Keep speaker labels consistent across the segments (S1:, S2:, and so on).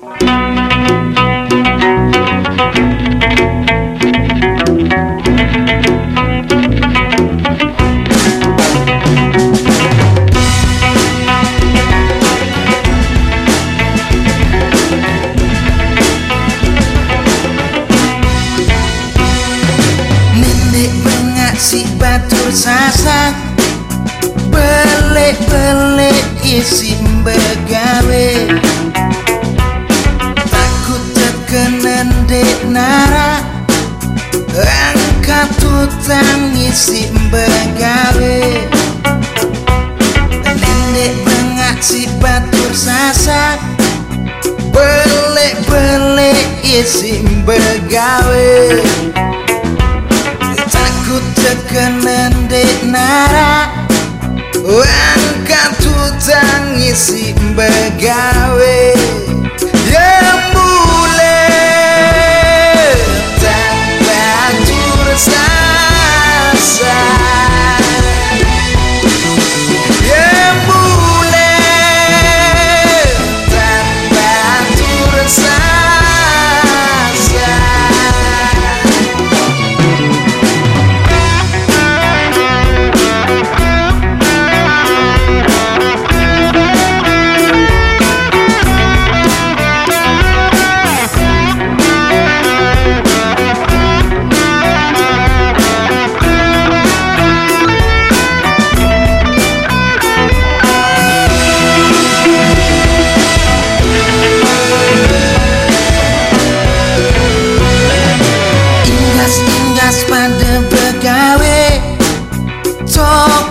S1: si batur sasak Belik-belik isi begawe isi begawe Nenek bengak si batur sasak. Belik-belik isi begawe tekanan dek nara Angkat tutang isi begawe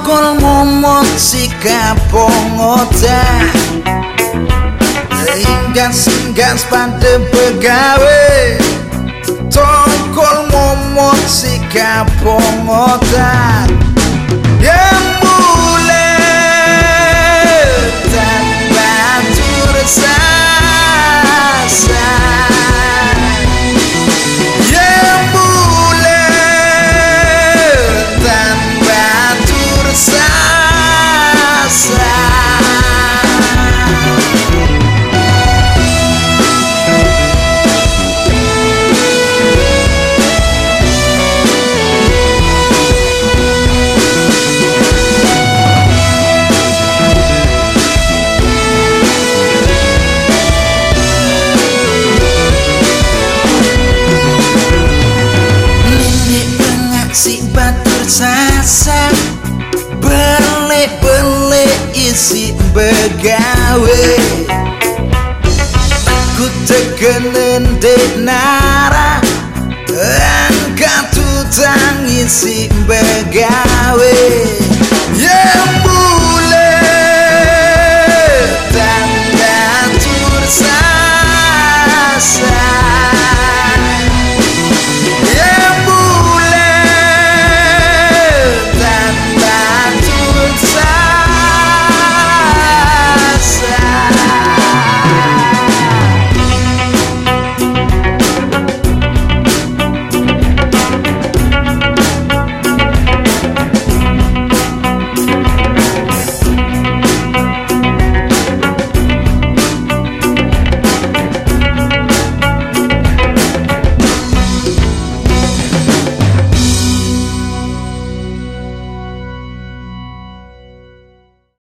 S1: Kol colmo música pongota Gas gas pada pegawai Tokol momot sikap pongotan sasak Belik-belik isi begawe Takut tegenen dek nara Angkat tutang isi begawe